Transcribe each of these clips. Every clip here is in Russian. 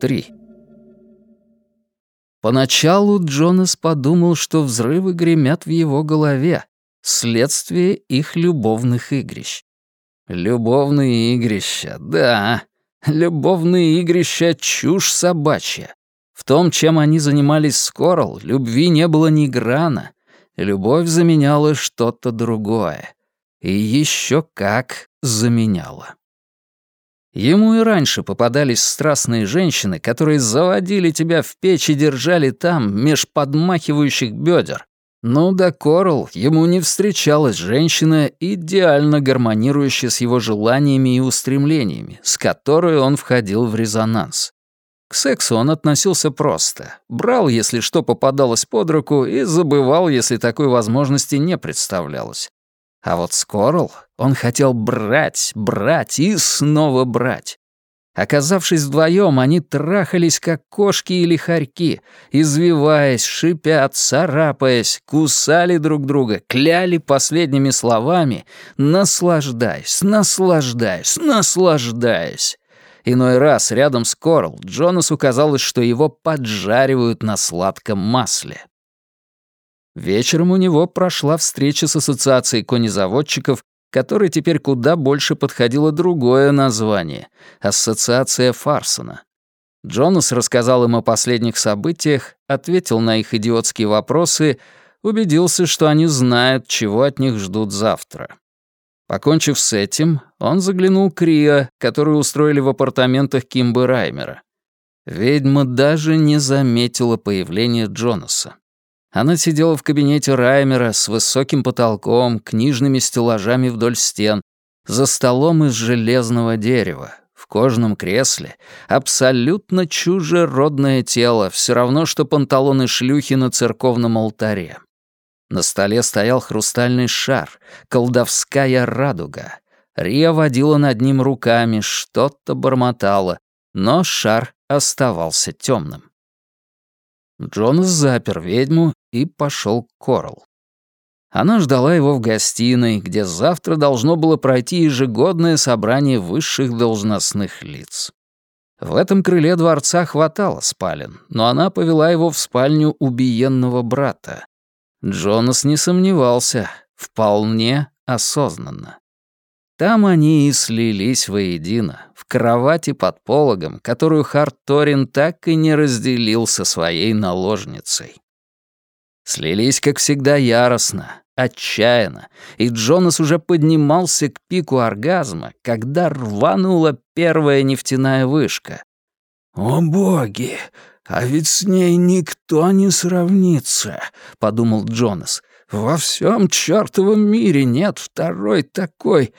3. Поначалу Джонас подумал, что взрывы гремят в его голове, следствие их любовных игрищ. Любовные игрища, да. Любовные игрища — чушь собачья. В том, чем они занимались с любви не было ни грана. Любовь заменяла что-то другое. И еще как заменяла. Ему и раньше попадались страстные женщины, которые заводили тебя в печь и держали там, меж подмахивающих бедер. Ну да Корл, ему не встречалась женщина, идеально гармонирующая с его желаниями и устремлениями, с которой он входил в резонанс. К сексу он относился просто. Брал, если что попадалось под руку, и забывал, если такой возможности не представлялось. А вот Скорл он хотел брать, брать и снова брать. Оказавшись вдвоем, они трахались, как кошки или хорьки, извиваясь, шипя, царапаясь, кусали друг друга, кляли последними словами, наслаждаясь, наслаждаясь, наслаждаясь. Иной раз рядом с Корл Джонасу казалось, что его поджаривают на сладком масле. Вечером у него прошла встреча с ассоциацией конезаводчиков, которой теперь куда больше подходило другое название — Ассоциация Фарсона. Джонас рассказал им о последних событиях, ответил на их идиотские вопросы, убедился, что они знают, чего от них ждут завтра. Покончив с этим, он заглянул к Рио, которую устроили в апартаментах Кимбы Раймера. Ведьма даже не заметила появления Джонаса. Она сидела в кабинете Раймера с высоким потолком, книжными стеллажами вдоль стен, за столом из железного дерева, в кожаном кресле, абсолютно чужеродное тело, все равно, что панталоны шлюхи на церковном алтаре. На столе стоял хрустальный шар, колдовская радуга. Рия водила над ним руками, что-то бормотала, но шар оставался темным. Джонас запер ведьму и пошел к Корал. Она ждала его в гостиной, где завтра должно было пройти ежегодное собрание высших должностных лиц. В этом крыле дворца хватало спален, но она повела его в спальню убиенного брата. Джонас не сомневался, вполне осознанно. Там они и слились воедино, в кровати под пологом, которую Харторин так и не разделил со своей наложницей. Слились, как всегда, яростно, отчаянно, и Джонас уже поднимался к пику оргазма, когда рванула первая нефтяная вышка. «О боги! А ведь с ней никто не сравнится», — подумал Джонас. «Во всем чертовом мире нет второй такой...»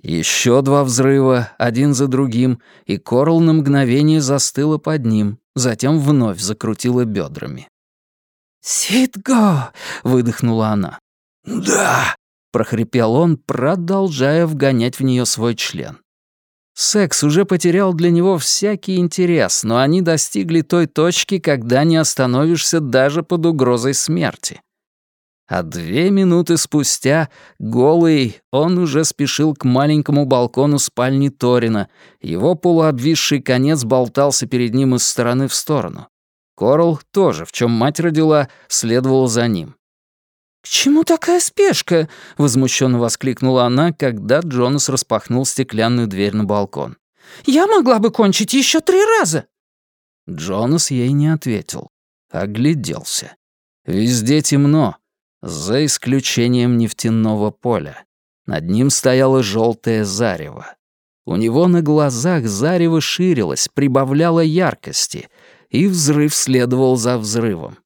Еще два взрыва, один за другим, и Корл на мгновение застыла под ним, затем вновь закрутила бедрами. «Ситго!» — выдохнула она. «Да!» — прохрипел он, продолжая вгонять в нее свой член. Секс уже потерял для него всякий интерес, но они достигли той точки, когда не остановишься даже под угрозой смерти. А две минуты спустя, голый, он уже спешил к маленькому балкону спальни Торина. Его полуобвисший конец болтался перед ним из стороны в сторону. Корл тоже, в чем мать родила, следовал за ним. «К чему такая спешка?» — возмущенно воскликнула она, когда Джонас распахнул стеклянную дверь на балкон. «Я могла бы кончить еще три раза!» Джонас ей не ответил. Огляделся. Везде темно, за исключением нефтяного поля. Над ним стояло желтое зарево. У него на глазах зарево ширилось, прибавляло яркости, и взрыв следовал за взрывом.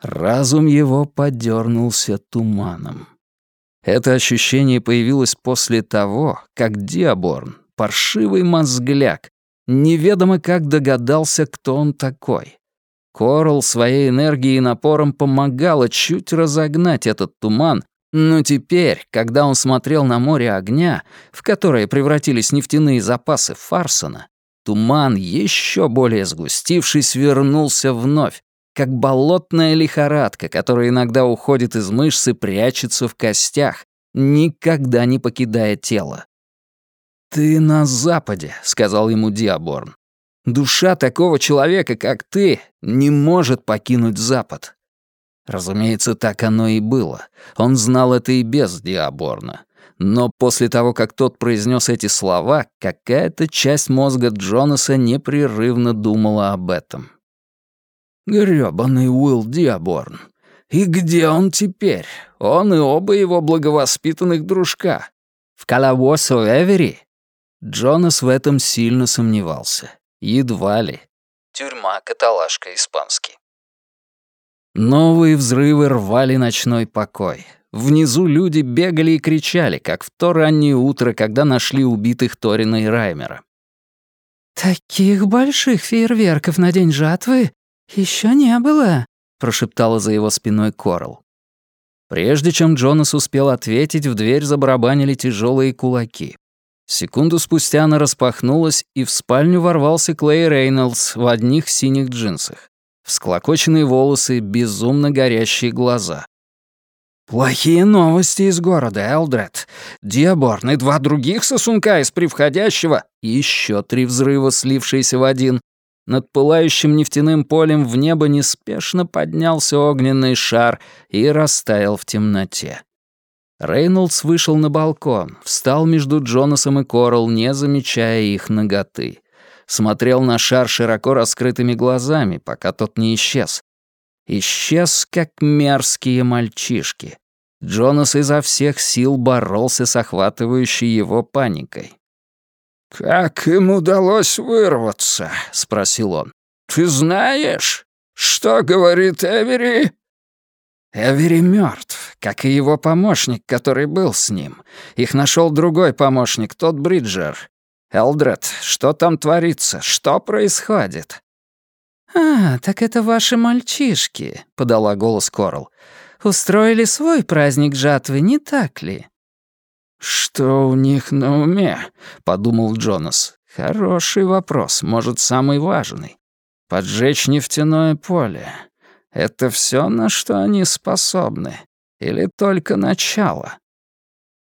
Разум его подернулся туманом. Это ощущение появилось после того, как Диаборн, паршивый мозгляк, неведомо как догадался, кто он такой. Корл своей энергией и напором помогала чуть разогнать этот туман, но теперь, когда он смотрел на море огня, в которое превратились нефтяные запасы Фарсона, туман, еще более сгустившись, вернулся вновь, как болотная лихорадка, которая иногда уходит из мышц и прячется в костях, никогда не покидая тело. «Ты на Западе», — сказал ему Диаборн. «Душа такого человека, как ты, не может покинуть Запад». Разумеется, так оно и было. Он знал это и без Диаборна. Но после того, как тот произнес эти слова, какая-то часть мозга Джонаса непрерывно думала об этом. «Грёбаный Уилл Диаборн. И где он теперь? Он и оба его благовоспитанных дружка. В Калавосу Эвери?» Джонас в этом сильно сомневался. Едва ли. Тюрьма, каталажка, испанский. Новые взрывы рвали ночной покой. Внизу люди бегали и кричали, как в то раннее утро, когда нашли убитых Торина и Раймера. «Таких больших фейерверков на день жатвы еще не было», — прошептала за его спиной Корал. Прежде чем Джонас успел ответить, в дверь забарабанили тяжелые кулаки. Секунду спустя она распахнулась, и в спальню ворвался Клей Рейнольдс в одних синих джинсах. Всклокоченные волосы, безумно горящие глаза. «Плохие новости из города, Элдред. Диаборн и два других сосунка из превходящего, и еще три взрыва, слившиеся в один. Над пылающим нефтяным полем в небо неспешно поднялся огненный шар и растаял в темноте. Рейнольдс вышел на балкон, встал между Джонасом и Корал, не замечая их ноготы. Смотрел на шар широко раскрытыми глазами, пока тот не исчез. Исчез, как мерзкие мальчишки. Джонас изо всех сил боролся с охватывающей его паникой. «Как им удалось вырваться?» — спросил он. «Ты знаешь, что говорит Эвери?» Эвери мертв, как и его помощник, который был с ним. Их нашел другой помощник, тот Бриджер. Элдред, что там творится? Что происходит? «А, так это ваши мальчишки», — подала голос Корл. «Устроили свой праздник жатвы, не так ли?» «Что у них на уме?» — подумал Джонас. «Хороший вопрос, может, самый важный. Поджечь нефтяное поле. Это все, на что они способны? Или только начало?»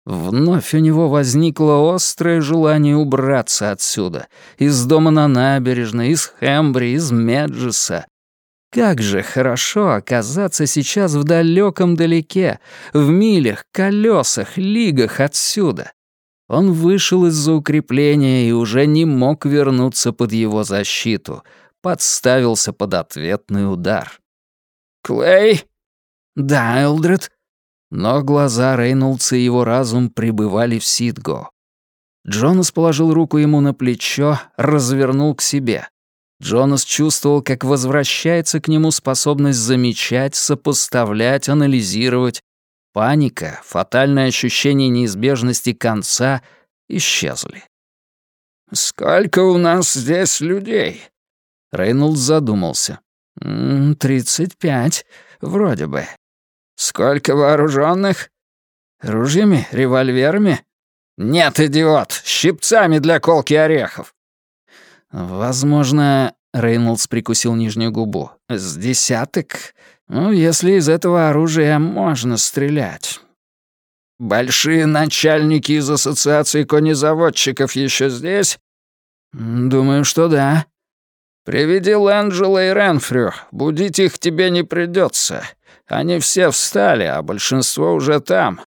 Вновь у него возникло острое желание убраться отсюда, из дома на набережной, из Хембри, из Меджеса. Как же хорошо оказаться сейчас в далеком далеке, в милях, колесах, лигах отсюда. Он вышел из-за укрепления и уже не мог вернуться под его защиту, подставился под ответный удар. «Клей?» «Да, Элдред?» Но глаза Рейнольдса и его разум пребывали в Сидго. Джонас положил руку ему на плечо, развернул к себе. Джонас чувствовал, как возвращается к нему способность замечать, сопоставлять, анализировать. Паника, фатальное ощущение неизбежности конца исчезли. «Сколько у нас здесь людей?» Рейнольдс задумался. «Тридцать пять, вроде бы. Сколько вооруженных? Ружьями, револьверами? Нет, идиот, щипцами для колки орехов. Возможно, Рейнольдс прикусил нижнюю губу. С десяток? Ну, если из этого оружия можно стрелять. Большие начальники из ассоциации конезаводчиков еще здесь? Думаю, что да. Приведи Лэнджела и Ренфрю. Будить их тебе не придется. Они все встали, а большинство уже там».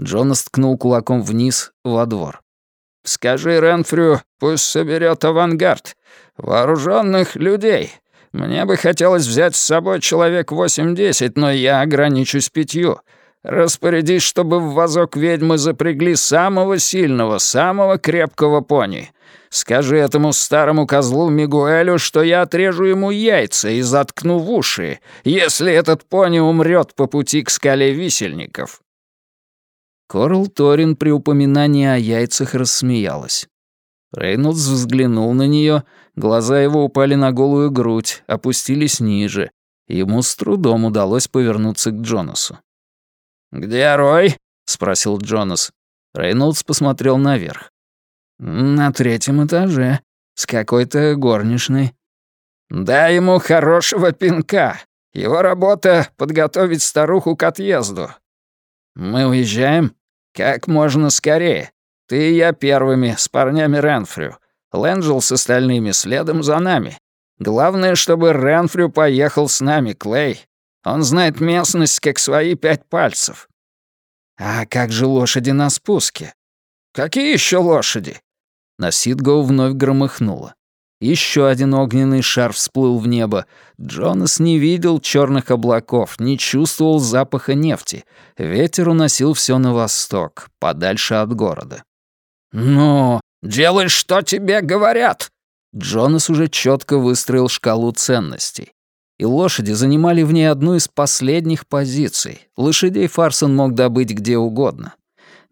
Джонас ткнул кулаком вниз, во двор. «Скажи Ренфрю, пусть соберет авангард. Вооруженных людей. Мне бы хотелось взять с собой человек восемь-десять, но я ограничусь пятью. Распорядись, чтобы в вазок ведьмы запрягли самого сильного, самого крепкого пони. Скажи этому старому козлу Мигуэлю, что я отрежу ему яйца и заткну в уши, если этот пони умрет по пути к скале висельников». Корл Торин при упоминании о яйцах рассмеялась. Рейнольдс взглянул на нее, глаза его упали на голую грудь, опустились ниже. Ему с трудом удалось повернуться к Джонасу. «Где Рой?» — спросил Джонас. Рейнольдс посмотрел наверх. «На третьем этаже. С какой-то горничной». «Дай ему хорошего пинка. Его работа — подготовить старуху к отъезду». «Мы уезжаем?» «Как можно скорее. Ты и я первыми, с парнями Ренфрю. Лэнджел с остальными следом за нами. Главное, чтобы Ренфрю поехал с нами, Клей. Он знает местность, как свои пять пальцев». «А как же лошади на спуске?» «Какие еще лошади?» На Сидгоу вновь громыхнуло. Еще один огненный шар всплыл в небо. Джонас не видел черных облаков, не чувствовал запаха нефти. Ветер уносил все на восток, подальше от города. «Ну, делай, что тебе говорят!» Джонас уже четко выстроил шкалу ценностей. И лошади занимали в ней одну из последних позиций. Лошадей Фарсон мог добыть где угодно.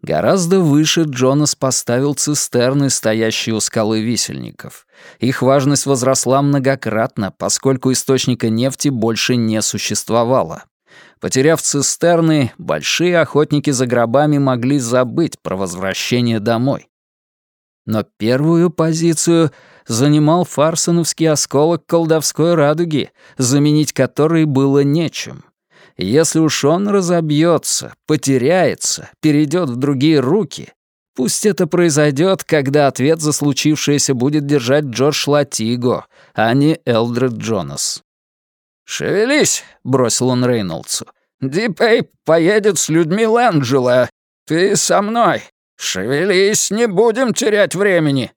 Гораздо выше Джонас поставил цистерны, стоящие у скалы висельников. Их важность возросла многократно, поскольку источника нефти больше не существовало. Потеряв цистерны, большие охотники за гробами могли забыть про возвращение домой. Но первую позицию занимал фарсоновский осколок колдовской радуги, заменить который было нечем. Если уж он разобьется, потеряется, перейдет в другие руки, пусть это произойдет, когда ответ за случившееся будет держать Джордж Латиго, а не Элдред Джонас. «Шевелись!» — бросил он Рейнольдсу. «Дипей поедет с людьми Лэнджела. Ты со мной. Шевелись, не будем терять времени».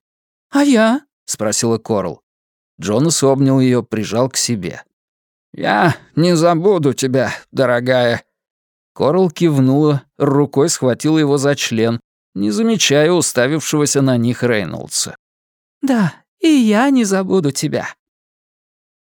«А я?» — спросила Корл. Джонас обнял ее, прижал к себе. «Я не забуду тебя, дорогая». Корл кивнула, рукой схватила его за член, не замечая уставившегося на них Рейнольдса. «Да, и я не забуду тебя»,